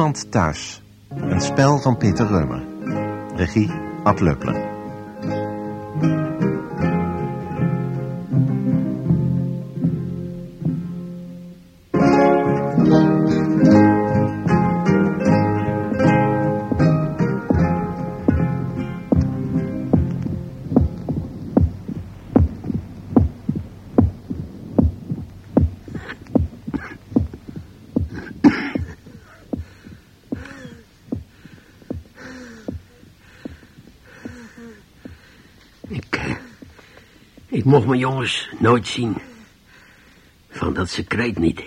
Niemand thuis. Een spel van Peter Reumer. Regie Ad Leupler. Ik mocht mijn jongens nooit zien. Van dat secreet niet.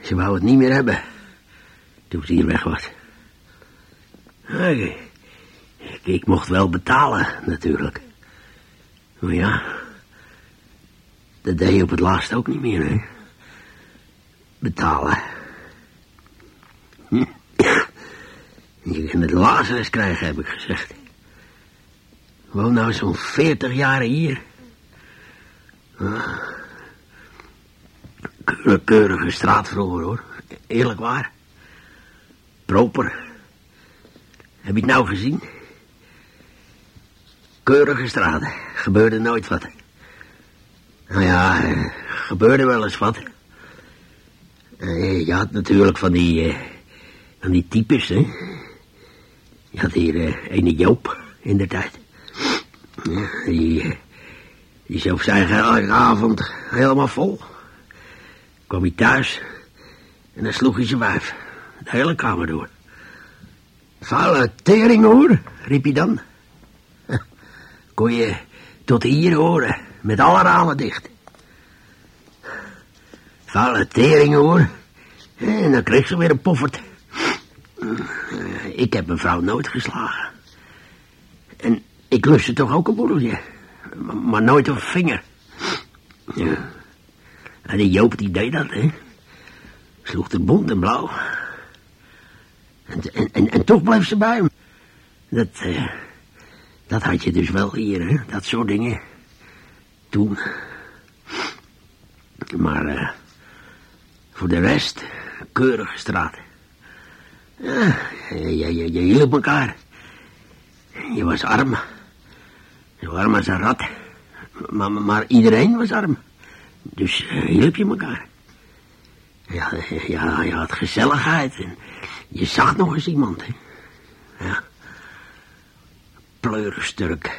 Ze wou het niet meer hebben. Toen ze hier weg was. Ik, ik mocht wel betalen, natuurlijk. Maar ja, dat deed je op het laatst ook niet meer, hè. Betalen. Hm. Je kunt het Lazarus krijgen, heb ik gezegd woon nou zo'n veertig jaren hier. Ah. keurige straat vroeger, hoor. Eerlijk waar. Proper. Heb je het nou gezien? Keurige straat. Gebeurde nooit wat. Nou ja, gebeurde wel eens wat. Eh, je had natuurlijk van die, uh, van die types, hè. Je had hier ene Joop in de tijd. Die, die zijn elke avond helemaal vol. Kwam hij thuis en dan sloeg hij zijn wijf. De hele kamer door. Vuile tering hoor, riep hij dan. Kon je tot hier horen, met alle ramen dicht. Vuile tering hoor. En dan kreeg ze weer een poffert. Ik heb mijn vrouw nooit geslagen. En ik lustte toch ook een borreltje. Maar nooit een vinger. Ja. En die Joop die deed dat, hè. Sloeg de bont en blauw. En, en, en, en, toch bleef ze bij hem. Dat, uh, dat had je dus wel hier, hè. Dat soort dingen. Toen. Maar uh, voor de rest, keurige straat. Ja, je, je, je hielp elkaar. Je was arm. Zo arm als een rat. Maar, maar iedereen was arm. Dus uh, hielp je elkaar. Ja, ja, je had gezelligheid. En je zag nog eens iemand. Hè. Ja. Pleuristurk.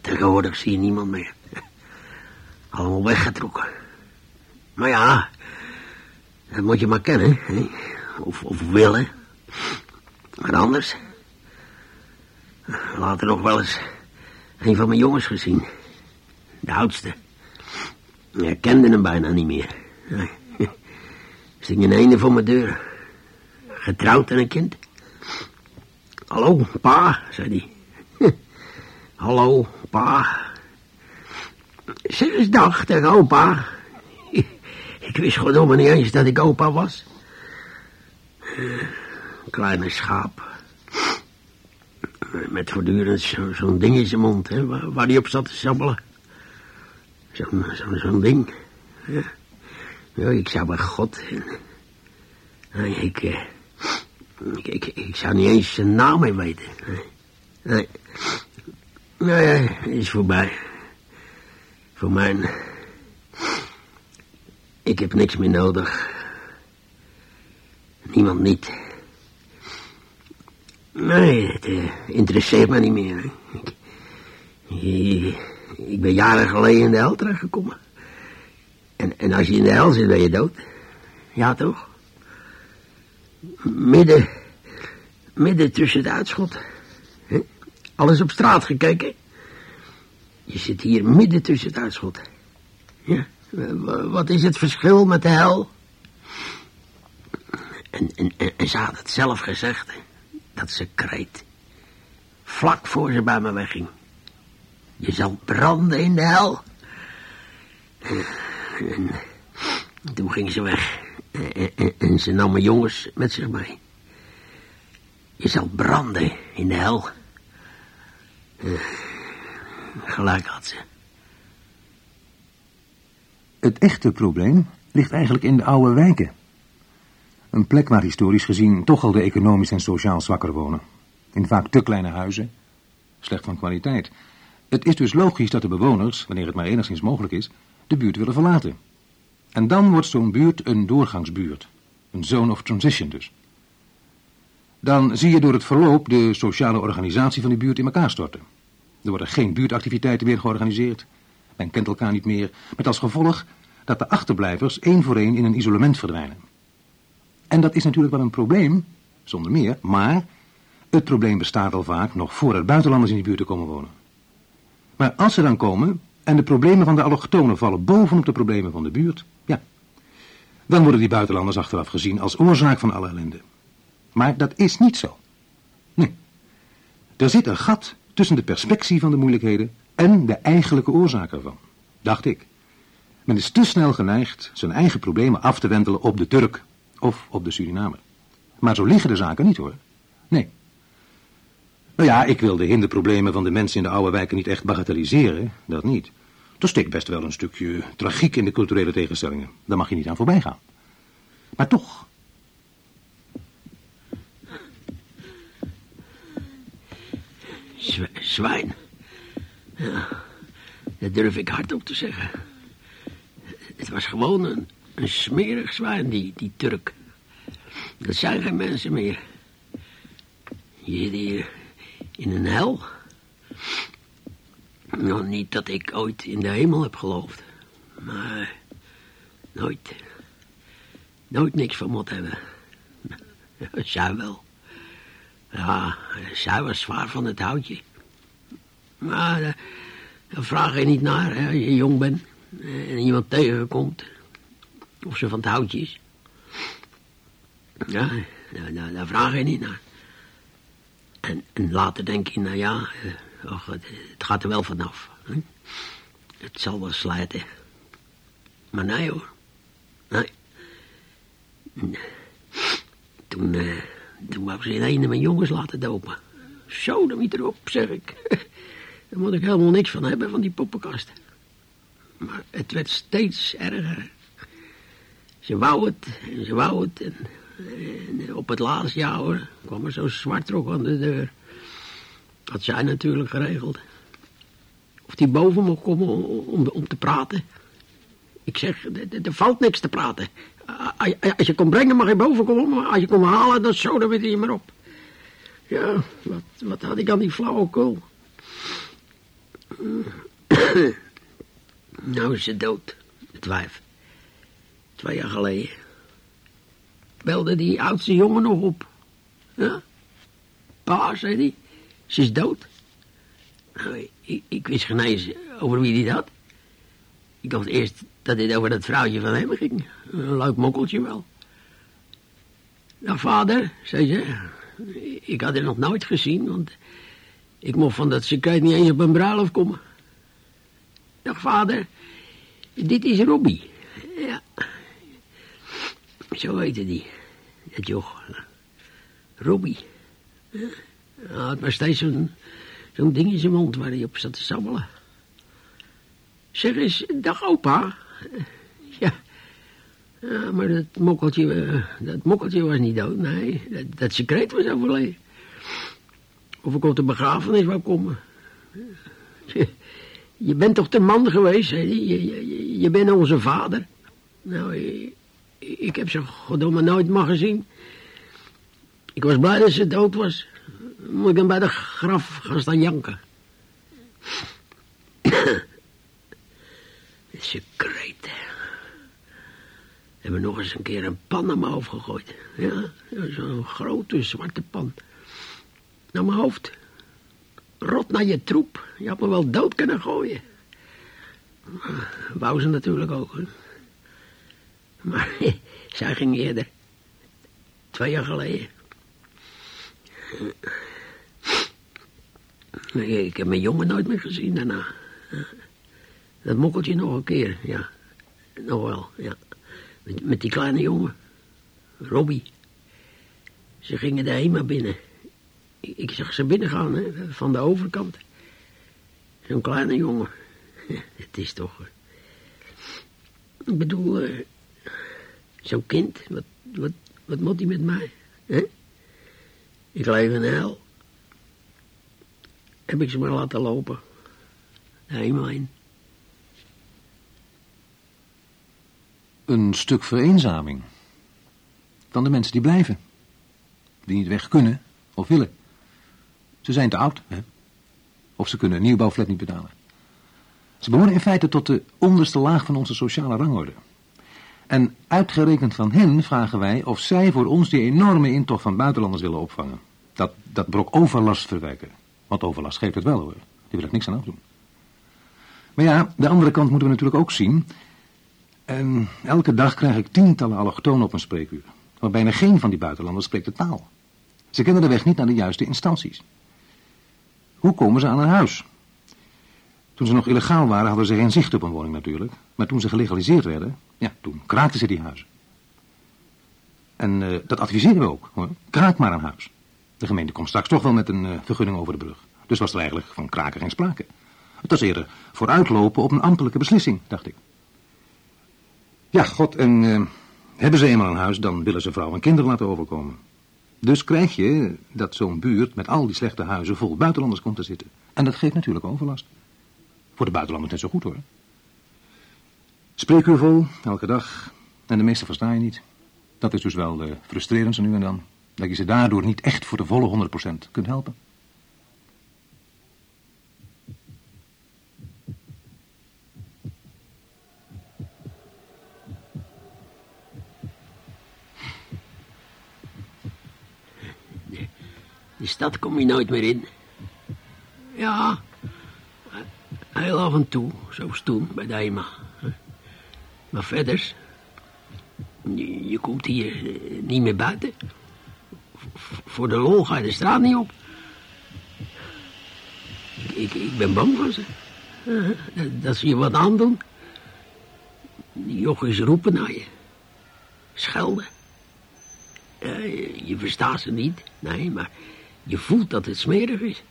Tegenwoordig zie je niemand meer. Allemaal weggetrokken. Maar ja, dat moet je maar kennen. Hè? Of, of willen. Maar anders... Later nog wel eens een van mijn jongens gezien. De oudste. Ik kende hem bijna niet meer. Sting een einde voor mijn deur. Getrouwd en een kind. Hallo, pa, zei hij. Hallo, pa. Zeg eens dag tegen opa. Ik wist gewoon niet eens dat ik opa was. Kleine schaap met voortdurend zo'n zo ding in zijn mond, hè, waar, waar hij op zat te sabbelen. Zo'n zo, zo ding. Ja. ja. ik zou bij God... Ik, eh, ik, ik, ik, zou niet eens zijn naam meer weten. Nee. Nee, nee, is voorbij. Voor mij... Ik heb niks meer nodig. Niemand niet. Nee, het uh, interesseert me niet meer. Ik, ben jaren geleden in de hel terechtgekomen. En, en als je in de hel zit, ben je dood. Ja, toch? Midden, midden tussen het uitschot. Alles op straat gekeken. Je zit hier midden tussen het uitschot. Ja, wat is het verschil met de hel? En, en, en, ze had het zelf gezegd? Dat ze kreet. Vlak voor ze bij me wegging. Je zal branden in de hel. En, toen ging ze weg. En, ze nam mijn jongens met zich mee. Je zal branden in de hel. Gelijk had ze. Het echte probleem ligt eigenlijk in de oude wijken. Een plek waar historisch gezien toch al de economisch en sociaal zwakker wonen. In vaak te kleine huizen, slecht van kwaliteit. Het is dus logisch dat de bewoners, wanneer het maar enigszins mogelijk is, de buurt willen verlaten. En dan wordt zo'n buurt een doorgangsbuurt. Een zone of transition dus. Dan zie je door het verloop de sociale organisatie van die buurt in elkaar storten. Er worden geen buurtactiviteiten meer georganiseerd. Men kent elkaar niet meer. Met als gevolg dat de achterblijvers één voor één in een isolement verdwijnen. En dat is natuurlijk wel een probleem, zonder meer, maar het probleem bestaat al vaak nog voordat buitenlanders in die buurt komen wonen. Maar als ze dan komen en de problemen van de allochtonen vallen bovenop de problemen van de buurt, ja, dan worden die buitenlanders achteraf gezien als oorzaak van alle ellende. Maar dat is niet zo. Nee. Er zit een gat tussen de perspectie van de moeilijkheden en de eigenlijke oorzaak ervan, dacht ik. Men is te snel geneigd zijn eigen problemen af te wentelen op de Turk of op de Surinamer. Maar zo liggen de zaken niet hoor. Nee. Nou ja, ik wil de hinderproblemen van de mensen in de oude wijken niet echt bagatelliseren, dat niet. Er steekt best wel een stukje tragiek in de culturele tegenstellingen. Daar mag je niet aan voorbij gaan. Maar toch. Zw zwijn. Ja, dat durf ik hardop te zeggen. Het was gewoon een, een smerig zwijn, die, die Turk. Dat zijn geen mensen meer. Je zit hier in een hel. Nou, niet dat ik ooit in de hemel heb geloofd. Maar nooit. Nooit niks van moet hebben. Zij wel. Ja, zij was zwaar van het houtje. Maar daar, daar vraag je niet naar, hè, als je jong bent. En iemand tegenkomt. Of ze van het houtje is. Ja, daar, daar, daar vraag je niet naar. En, later denk je, nou ja, uh, och, het, gaat er wel vanaf. Hè? Het zal wel slijten. Maar nee hoor. Nee. Toen, uh, toen wou ze mijn jongens laten dopen. Zo, dan niet erop, zeg ik. Daar moet ik helemaal niks van hebben, van die poppenkast. Maar het werd steeds erger. Ze wou het, en ze wou het. En, op het laatste jaar hoor, kwam er zo'n zwartrok aan de deur. Had zij natuurlijk geregeld. Of die boven mocht komen om, om, te praten. Ik zeg, er valt niks te praten. Als je komt brengen mag je boven komen, als je komt halen, dan zo, dan weet je maar op. Ja, wat, wat had ik aan die flauwekul? nou is ze dood, het wijf. Twee jaar geleden. Belde die oudste jongen nog op. Ja? Pa, zei hij, ze is dood. Nou, ik, ik wist geen eens over wie die had. Ik dacht eerst dat dit over dat vrouwtje van hem ging. Een leuk mokkeltje wel. Nou, vader, zei ze. Ik had haar nog nooit gezien, want ik mocht van dat secret niet eens op een bruiloft komen. Dag, vader. Dit is Robbie. Ja. Zo heette die. Het joch. Robbie. Hij had maar steeds zo'n zo'n ding in zijn mond waar hij op zat te sabbelen. Zeg eens, dag opa. Ja. ja maar dat mokkeltje, dat mokkeltje was niet dood, nee. Dat, dat secret was overleden. Of ik op de begrafenis wou komen. Je, je bent toch de man geweest, hij. Je, je, je bent onze vader. Nou, ik, heb ze goddomme nooit maar gezien. Ik was blij dat ze dood was. Moet ik hem bij de graf gaan staan janken. Secreet. Hebben nog eens een keer een pan naar mijn hoofd gegooid. Ja, zo'n grote zwarte pan. Naar mijn hoofd. Rot naar je troep. Je had me wel dood kunnen gooien. Wou ze natuurlijk ook. Hè. Maar zij ging eerder. Twee jaar geleden. Ik heb mijn jongen nooit meer gezien daarna. Dat mokkeltje nog een keer, ja. Nog wel, ja. Met, met die kleine jongen. Robbie. Ze gingen de HEMA binnen. Ik, ik zag ze binnengaan, hè, van de overkant. Zo'n kleine jongen. Het is toch... Ik bedoel, uh, Zo'n kind, wat, wat, wat moet hij met mij? hè? Ik leef in hel. Heb ik ze maar laten lopen. Hemel in. Een stuk vereenzaming. Van de mensen die blijven. Die niet weg kunnen of willen. Ze zijn te oud, hè? Of ze kunnen een nieuwbouwflat niet betalen. Ze behoren in feite tot de onderste laag van onze sociale rangorde. En uitgerekend van hen vragen wij of zij voor ons die enorme intocht van buitenlanders willen opvangen. Dat, dat brok overlast verwijken. Want overlast geeft het wel hoor. Die wil er niks aan afdoen. Maar ja, de andere kant moeten we natuurlijk ook zien. En elke dag krijg ik tientallen allochtonen op een spreekuur. Maar bijna geen van die buitenlanders spreekt de taal. Ze kennen de weg niet naar de juiste instanties. Hoe komen ze aan een huis? Toen ze nog illegaal waren hadden ze geen zicht op een woning natuurlijk. Maar toen ze gelegaliseerd werden, ja, toen kraakten ze die huizen. En uh, dat adviseren we ook, hoor. Kraak maar een huis. De gemeente komt straks toch wel met een uh, vergunning over de brug. Dus was er eigenlijk van kraken geen sprake. Het was eerder vooruitlopen op een ambtelijke beslissing, dacht ik. Ja, god, en uh, hebben ze eenmaal een huis, dan willen ze vrouw en kinderen laten overkomen. Dus krijg je dat zo'n buurt met al die slechte huizen vol buitenlanders komt te zitten. En dat geeft natuurlijk overlast. Voor de buitenlanders net zo goed hoor. Spreekuur vol, elke dag. En de meeste versta je niet. Dat is dus wel uh, frustrerend zo nu en dan. Dat je ze daardoor niet echt voor de volle 100% kunt helpen. Die stad kom je nooit meer in. Ja, heel af en toe, zoals toen bij de HEMA. Maar verder, je, komt hier eh, niet meer buiten. Voor de lol ga je de straat niet op. Ik, ik, ben bang voor ze. Uh, dat, ze je wat aandoen. Die jochies roepen naar je. Schelden. Je, je verstaat ze niet, nee, maar je voelt dat het smerig is.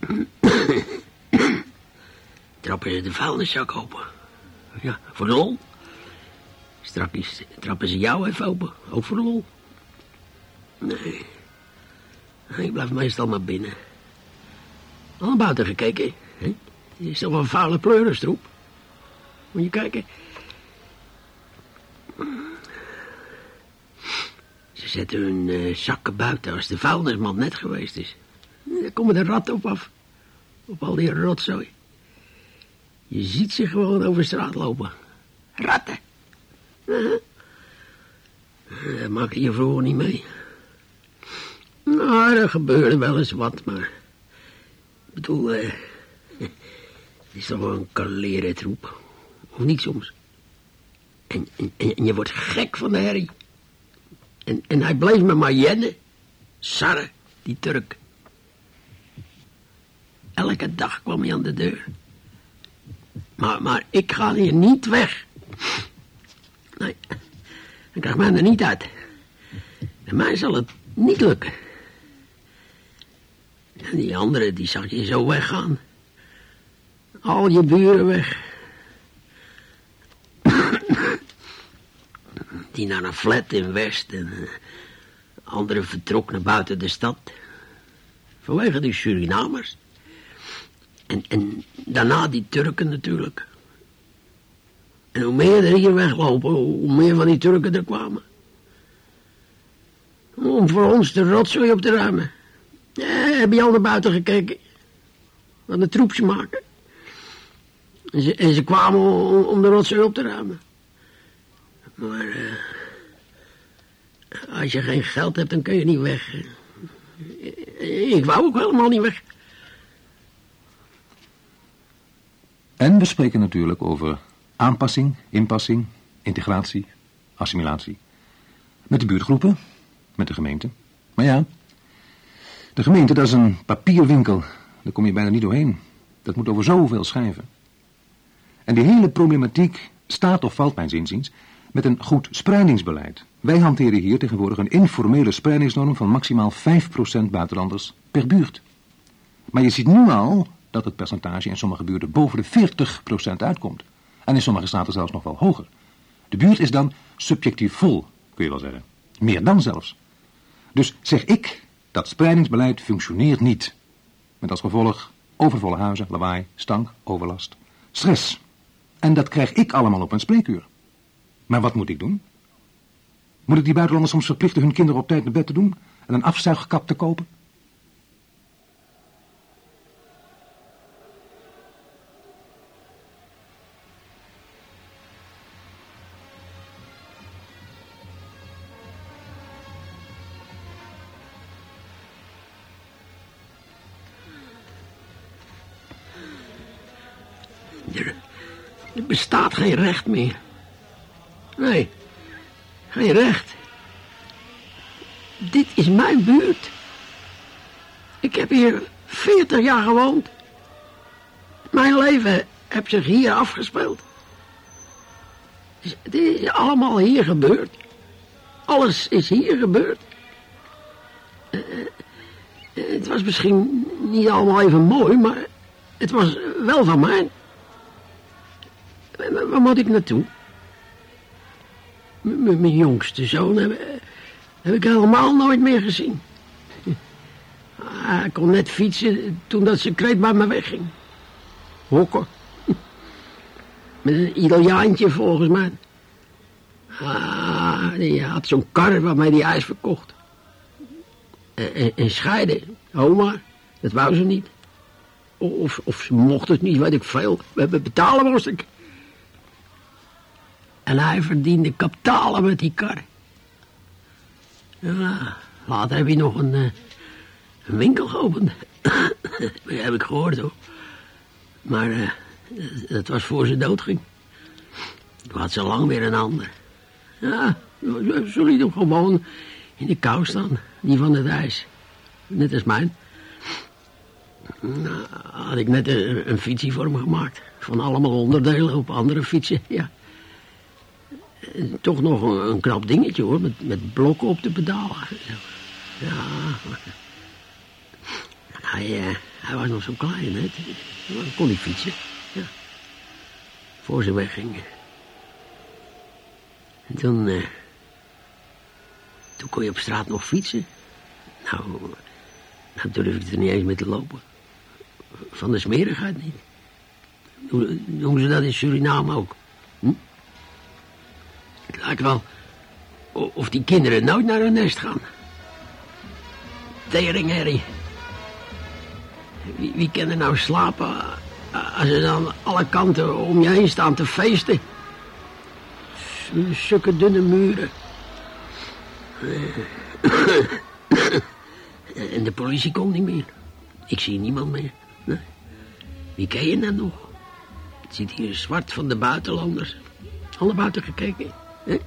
Trappen ze de vuilniszak open. Ja, voor de lol. Straks trappen ze jou even open, ook voor de lol. Nee. Ik blijf meestal maar binnen. Al buiten gekeken, hè? Is toch een vuile pleurenstoep. Moet je kijken. Ze zetten hun uh, zakken buiten als de vuilnisman net geweest is. Daar komen de ratten op af. Op al die rotzooi. Je ziet ze gewoon over straat lopen. Ratten. Dat maak je vroeger niet mee. Nou, er gebeurde wel eens wat, maar... Ik bedoel, uh, het is toch wel een kaleren troep. Of niet soms? En, en, en, je wordt gek van de herrie. En, en hij bleef me maar jennen. Sarre, die Turk. Elke dag kwam hij aan de deur. Maar, maar ik ga hier niet weg. Nee, ik krijg mij er niet uit. Bij mij zal het niet lukken. En die andere, die zag je zo weggaan. Al je buren weg. die naar een flat in West en uh, anderen vertrok naar buiten de stad. Vanwege die Surinamers. En, daarna die Turken natuurlijk. En hoe meer er hier weglopen, hoe meer van die Turken er kwamen. Om voor ons de rotzooi op te ruimen. Ja, heb je al naar buiten gekeken? Wat de troepje maken. En ze, ze kwamen om, de rotzooi op te ruimen. Maar uh, als je geen geld hebt, dan kun je niet weg. Ik wou ook helemaal niet weg. En we spreken natuurlijk over aanpassing, inpassing, integratie, assimilatie. Met de buurtgroepen, met de gemeente. Maar ja, de gemeente, dat is een papierwinkel. Daar kom je bijna niet doorheen. Dat moet over zoveel schrijven. En die hele problematiek staat of valt, mijn inziens, met een goed spreidingsbeleid. Wij hanteren hier tegenwoordig een informele spreidingsnorm van maximaal 5% buitenlanders per buurt. Maar je ziet nu al dat het percentage in sommige buurten boven de 40% uitkomt. En in sommige staten zelfs nog wel hoger. De buurt is dan subjectief vol, kun je wel zeggen. Meer dan zelfs. Dus zeg ik, dat spreidingsbeleid functioneert niet. Met als gevolg overvolle huizen, lawaai, stank, overlast, stress. En dat krijg ik allemaal op een spreekuur. Maar wat moet ik doen? Moet ik die buitenlanders soms verplichten hun kinderen op tijd naar bed te doen en een afzuigkap te kopen? Geen recht meer. Nee, geen recht. Dit is mijn buurt. Ik heb hier 40 jaar gewoond. Mijn leven heb zich hier afgespeeld. Het is allemaal hier gebeurd. Alles is hier gebeurd. Eh, eh, Het was misschien niet allemaal even mooi, maar het was wel van mij. Waar moet ik naartoe? Mijn jongste zoon heb, ik helemaal nooit meer gezien. Hij kon net fietsen toen dat secreet bij me wegging. Hokken. Met een Italiaantje volgens mij. Ah, die had zo'n kar waarmee hij ijs verkocht. En, en, en scheiden, oma, dat wou ze niet. Of, of ze mocht het niet, weet ik veel. We betalen moest ik. En hij verdiende kapitalen met die kar. Ja, later heb hij nog een, eh, winkel geopend. dat heb ik gehoord hoor. Maar eh, dat was voor ze dood ging. Toen had ze lang weer een ander. Ja, zo liet hem gewoon in de kou staan. Die van het ijs. Net als mijn. Nou, had ik net een, een fietsie voor hem gemaakt. Van allemaal onderdelen op andere fietsen, ja. Toch nog een, knap dingetje hoor, met, met blokken op de pedalen. Ja, hij, eh, hij was nog zo klein, hè. Dan kon hij fietsen, ja. Voor ze wegging. En toen, eh, toen kon je op straat nog fietsen. Nou, nou durf ik er niet eens mee te lopen. Van de smerigheid niet. Doen ze dat in Suriname ook? Het lijkt wel of die kinderen nooit naar hun nest gaan. Teringherrie. Wie, kan er nou slapen als er dan alle kanten om je heen staan te feesten? Zulke dunne muren. En de politie komt niet meer. Ik zie niemand meer. Wie ken je nou nog? Het zit hier zwart van de buitenlanders. Alle buiten gekeken. Hè?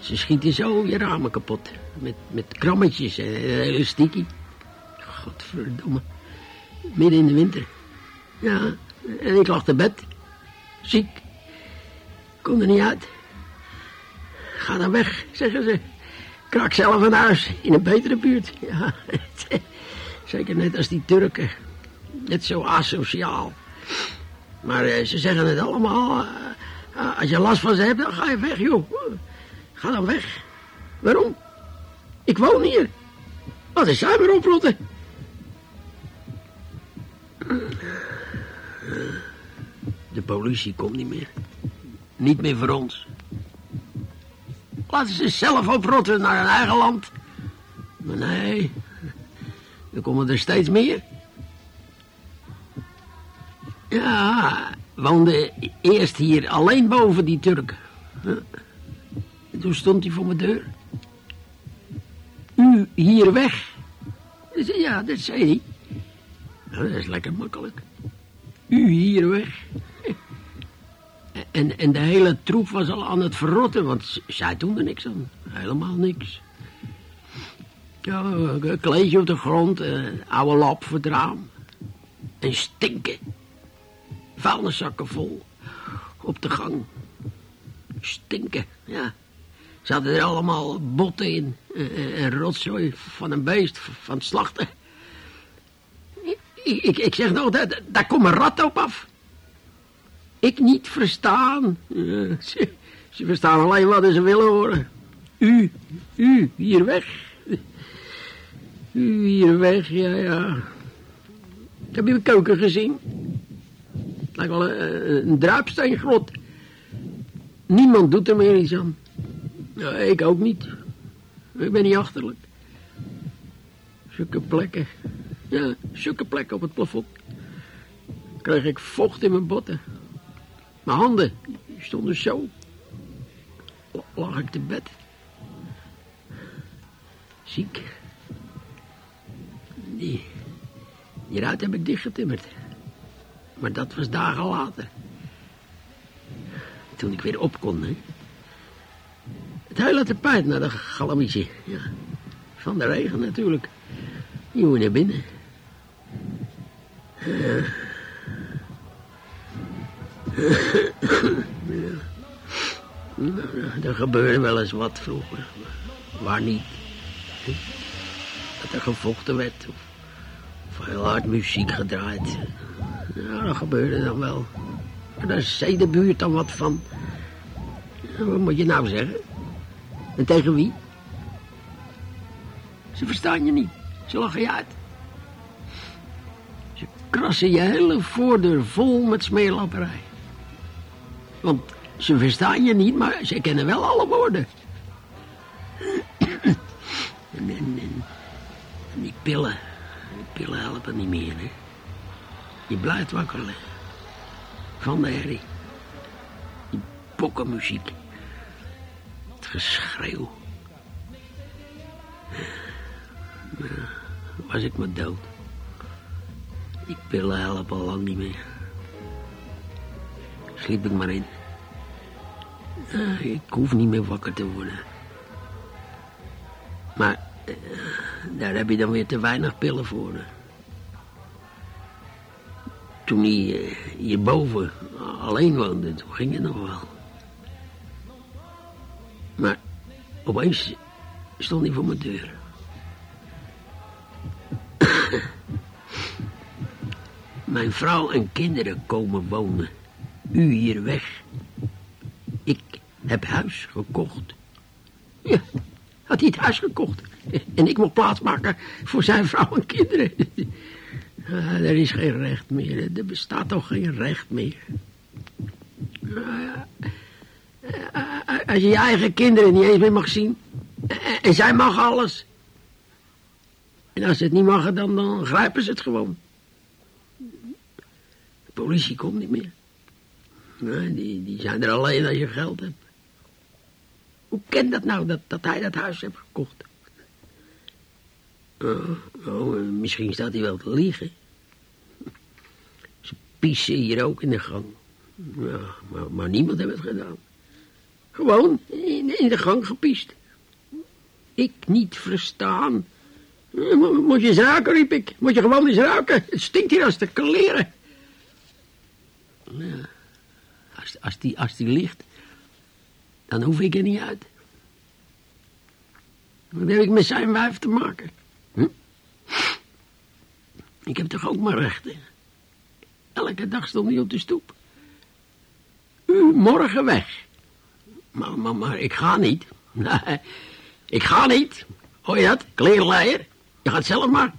Ze schieten zo je ramen kapot. Met, met krammetjes en elastiekje. Godverdomme. Midden in de winter. Ja, en ik lag te bed. Ziek. Kon er niet uit. Ga dan weg, zeggen ze. Krak zelf een huis in een betere buurt. Ja, zeker net als die Turken. Net zo asociaal. Maar eh, ze zeggen het allemaal. Eh, als je last van ze hebt, dan ga je weg, joh. Ga dan weg. Waarom? Ik woon hier. Wat is zij weer oprotten? De politie komt niet meer. Niet meer voor ons. Laten ze zelf oprotten naar hun eigen land. Maar nee, er komen er steeds meer. Ja, woonde eerst hier alleen boven die Turk. En toen stond hij voor mijn deur. U hier weg. Zei, Ja, dat zei hij. Nou, dat is lekker makkelijk. U hier weg. En, en de hele troep was al aan het verrotten, want zij doen er niks aan. Helemaal niks. Ja, een kleedje op de grond, een oude lap voor het raam. En stinken. Vuilniszakken vol. Op de gang. Stinken, ja. Ze hadden er allemaal botten in. En, en- en rotzooi van een beest, van het slachten. Ik, ik, zeg nou, daar, daar komt een rat op af. Ik niet verstaan. Eh, Ze, Ze verstaan alleen wat ze willen horen. U, u, hier weg. U, hier weg, ja, ja. Heb je mijn keuken gezien? Lijkt wel een, een druipsteengrot. Niemand doet er meer iets aan. Ik ook niet. Ik ben niet achterlijk. Zulke plekken. Ja, zulke plekken op het plafond. Kreeg ik vocht in mijn botten. Mijn handen stonden zo. Lag ik te bed. Ziek. Die, die ruit heb ik dichtgetimmerd. Maar dat was dagen later. Toen ik weer op kon, hè. Het hele tapijt naar de galamietje. Ja. Van de regen natuurlijk. Die moet naar binnen. Ja. Er gebeurde wel eens wat vroeger. Waar niet. Dat er gevochten werd. Of, of heel hard muziek gedraaid. Ja, dat gebeurde dan wel. Maar daar zei de buurt dan wat van. Wat moet je nou zeggen? En tegen wie? Ze verstaan je niet. Ze lachen je uit. Ze krassen je hele voordeur vol met smeerlapperij. Want ze verstaan je niet, maar ze kennen wel alle woorden. en, en, en, die pillen, die pillen helpen niet meer, hè. Je blijft wakker liggen. Van de herrie. Die pokkenmuziek. Het geschreeuw. Was ik maar dood. Die pillen helpen al lang niet meer. Sliep ik maar in. ik hoef niet meer wakker te worden. Maar uh, daar heb je dan weer te weinig pillen voor. Toen hij uh, hierboven alleen woonde, toen ging het nog wel. Maar opeens stond hij voor mijn deur. Mijn vrouw en kinderen komen wonen. U hier weg. Ik heb huis gekocht. Ja, had hij het huis gekocht. En ik mocht plaatsmaken voor zijn vrouw en kinderen. Ah, er is geen recht meer. Er bestaat toch geen recht meer. Als je je eigen kinderen niet eens meer mag zien. En zij mag alles. En als ze het niet mag, dan, dan grijpen ze het gewoon. De politie komt niet meer. Die, die zijn er alleen als je geld hebt. Hoe kent dat nou, dat, dat hij dat huis heeft gekocht? Oh, oh, misschien staat hij wel te liegen. Ze pissen hier ook in de gang. Maar, niemand heeft het gedaan. Gewoon in, de gang gepiest. Ik niet verstaan. Moet je eens ruiken, riep ik. Moet je gewoon eens ruiken. Het stinkt hier als te kleren. Ja, als, als, die, als die ligt, dan hoef ik er niet uit. Wat heb ik met zijn wijf te maken? Ik heb toch ook maar rechten? Elke dag stond hij op de stoep. U morgen weg. Maar, maar, maar ik ga niet. Nee, ik ga niet. Hoor je dat? Kleerleier. Je gaat zelf maar.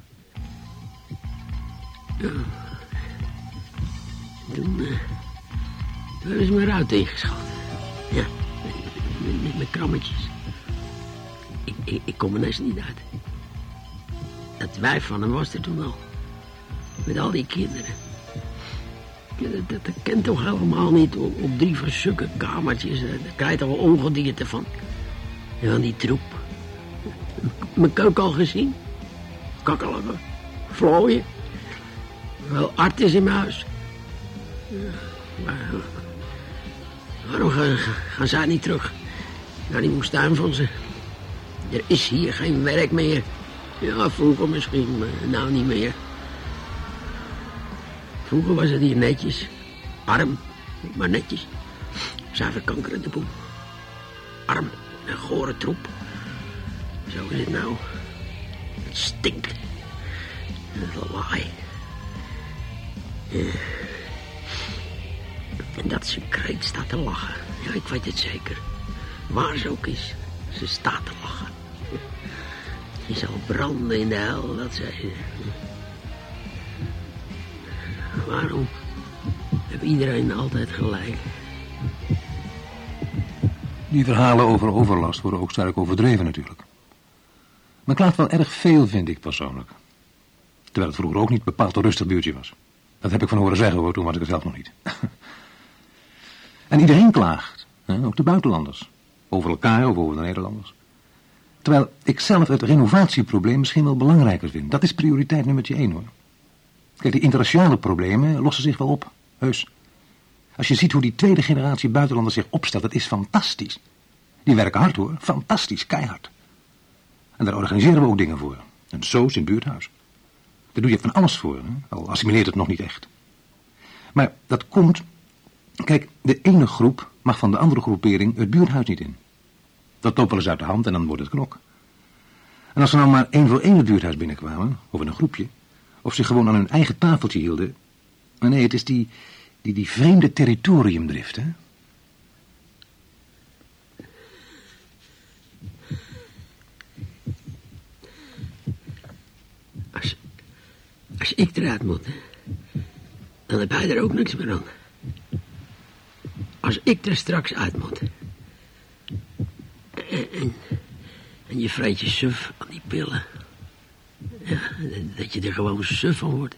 Ja. Toen, uh, toen hebben ze me eruit ingeschoten. Ja, met, met, met krammetjes. Ik, ik, ik kom er net niet uit. Dat wijf van hem was er toen al. Met al die kinderen. Ja, dat, dat, dat, kent toch helemaal niet op, op drie versukken kamertjes. Daar krijg je toch wel ongedierte van. En van die troep. Mijn keuken al gezien? Kakkelakken, vlooien. Wel artis in mijn huis. Ja, maar, waarom gaan, gaan zij niet terug naar die moestuin van ze? Er is hier geen werk meer. Ja, vroeger misschien, nou niet meer. Vroeger was het hier netjes. Arm, maar netjes. Zuiver kanker in de boel. Arm en gore troep. Zo is het nou. Het stinkt. Het lawaai. Ja. En dat ze kreet staat te lachen. Ja, ik weet het zeker. Waar ze ook is, ze staat te lachen. Je zal branden in de hel, dat zei ze. Waarom heeft iedereen altijd gelijk? Die verhalen over overlast worden ook sterk overdreven natuurlijk. Maar klaagt wel erg veel, vind ik persoonlijk. Terwijl het vroeger ook niet bepaald een rustig buurtje was. Dat heb ik van horen zeggen, hoor, toen was ik het zelf nog niet. en iedereen klaagt, hè, ook de buitenlanders. Over elkaar of over de Nederlanders. Terwijl ik zelf het renovatieprobleem misschien wel belangrijker vind. Dat is prioriteit nummertje één, hoor. Kijk, die internationale problemen lossen zich wel op, heus. Als je ziet hoe die tweede generatie buitenlanders zich opstelt, dat is fantastisch. Die werken hard, hoor. Fantastisch, keihard. En daar organiseren we ook dingen voor. Een soos in het buurthuis. Daar doe je van alles voor, al assimileert het nog niet echt. Maar dat komt... Kijk, de ene groep mag van de andere groepering het buurthuis niet in. Dat loopt eens uit de hand en dan wordt het knok. En als ze nou maar één voor één het buurthuis binnenkwamen, of in een groepje... of ze gewoon aan hun eigen tafeltje hielden... Maar nee, het is die, die, die vreemde territoriumdrift, hè? Als, als ik eruit moet, dan heb hij er ook niks meer aan. Als ik er straks uit moet. En, je vreet je suf aan die pillen. Dat je er gewoon suf van wordt.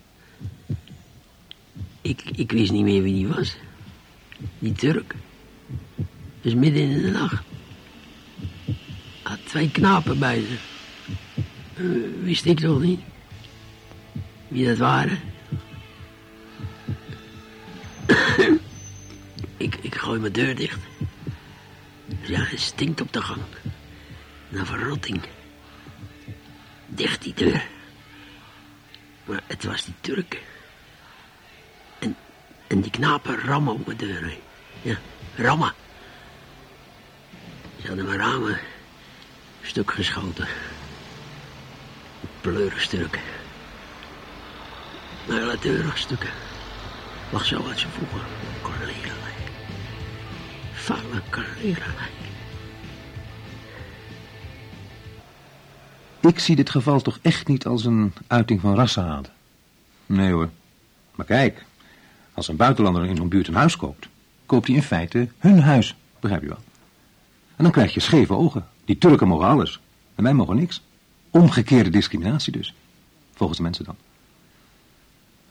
Ik, ik wist niet meer wie die was. Die Turk. Dus midden in de nacht. Had twee knapen bij zich. Eh, wist ik toch niet. Wie dat waren. ik, ik gooi mijn deur dicht. Ja, het stinkt op de gang. Naar verrotting. Dicht die deur. Maar het was die Turk. En, en die knapen rammen op mijn deur. Ja, rammen. Ze hadden mijn ramen stuk geschoten. Pleurenstukken. Maar hele deurstukken. Lag zo uit zijn voegen. Collega Ik zie dit geval toch echt niet als een uiting van rassenhaat. Nee hoor. Maar kijk, als een buitenlander in zo'n buurt een huis koopt, koopt hij in feite hun huis, begrijp je wel. En dan krijg je scheve ogen. Die Turken mogen alles. En wij mogen niks. Omgekeerde discriminatie dus. Volgens de mensen dan.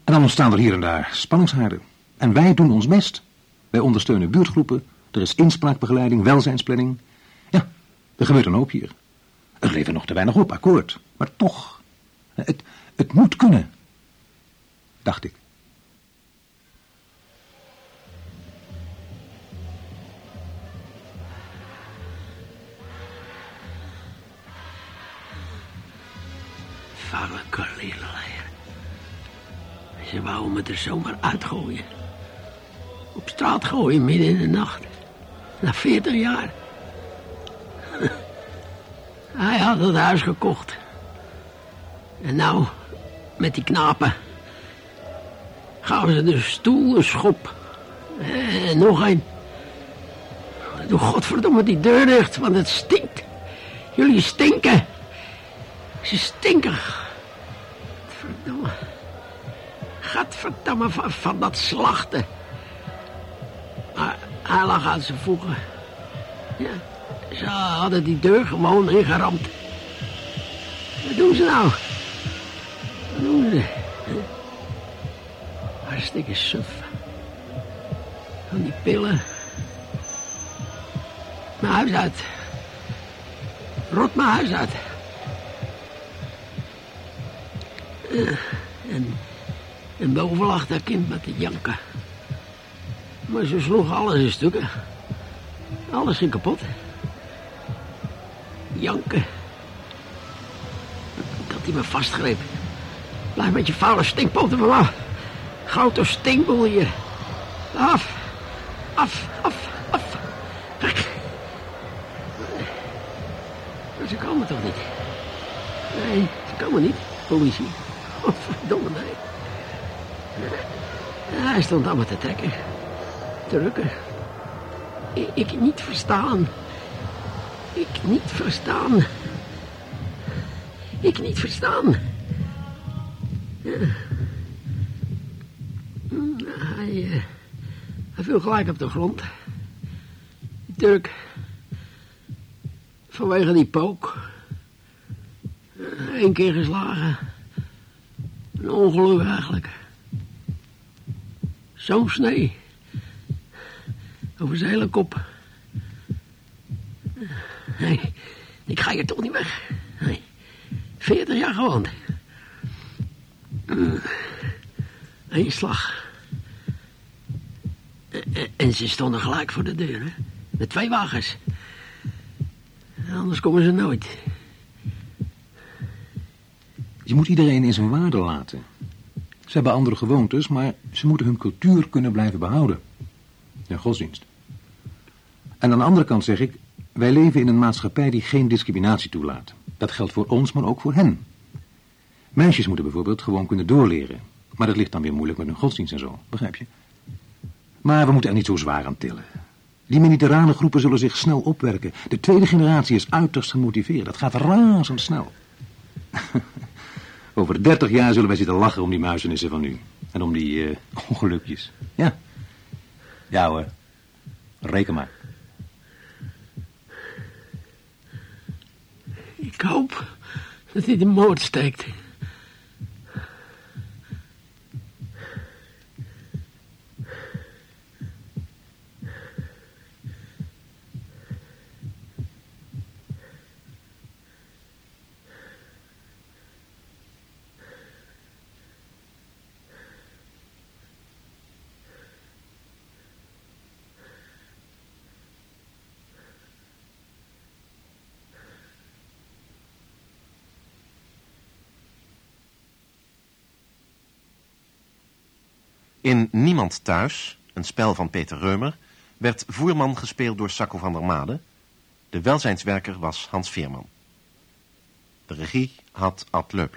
En dan ontstaan er hier en daar spanningshaarden. En wij doen ons best. Wij ondersteunen buurtgroepen. Er is inspraakbegeleiding, welzijnsplanning. Ja, er gebeurt een hoop hier. Er leven nog te weinig op, akkoord. Maar toch, het, het moet kunnen. Dacht ik. Vuile kaleleleier. Ze wouden me er zomaar uitgooien. Op straat gooien midden in de nacht. Na veertig jaar. Hij had het huis gekocht. En nou, met die knapen. Gaven ze de stoel een schop. En nog een. Doe godverdomme die deur dicht, want het stinkt. Jullie stinken. Ze stinken. Verdomme. Gadverdamme van, van dat slachten. Hij lag aan zijn voegen. Ja, ze hadden die deur gewoon ingeramd. Wat doen ze nou? Wat doen ze? Hartstikke suf. Van die pillen. Mijn huis uit. Rot mijn huis uit. Eh, en, en boven lag dat kind met te janken. Maar ze sloeg alles in stukken. Alles ging kapot. Janken. Dat hij me vastgreep. Blijf met je vuile stinkpoten van af. Grote stinkboel hier. Af. Af, af, af. Ze komen toch niet? Nee, ze komen niet. Politie. Oh, verdomme nee. Hij stond allemaal te trekken. Te rukken. Ik, ik niet verstaan. Ik niet verstaan. Ik niet verstaan. Hij, eh, hij viel gelijk op de grond. Turk. Vanwege die pook. Eén keer geslagen. Een ongeluk eigenlijk. Zo'n snee. Over zijn hele kop. Ik ga hier toch niet weg. Nee. 40 jaar gewoond. Eén slag. En- En ze stonden gelijk voor de deur, hè? Met twee wagens. Anders komen ze nooit. Je moet iedereen in zijn waarde laten. Ze hebben andere gewoontes, maar ze moeten hun cultuur kunnen blijven behouden. Ja, godsdienst. En aan de andere kant zeg ik, wij leven in een maatschappij die geen discriminatie toelaat. Dat geldt voor ons, maar ook voor hen. Meisjes moeten bijvoorbeeld gewoon kunnen doorleren. Maar dat ligt dan weer moeilijk met hun godsdienst en zo, begrijp je? Maar we moeten er niet zo zwaar aan tillen. Die mediterrane groepen zullen zich snel opwerken. De tweede generatie is uiterst gemotiveerd. Dat gaat razendsnel. Over dertig jaar zullen wij zitten lachen om die muizenissen van nu. En om die eh, ongelukjes. Ja. Ja hoor. Reken maar. Ik hoop dat hij de moord steekt. In Niemand Thuis, een spel van Peter Reumer, werd voerman gespeeld door Sacco van der Made. De welzijnswerker was Hans Veerman. De regie had Ad Leupler.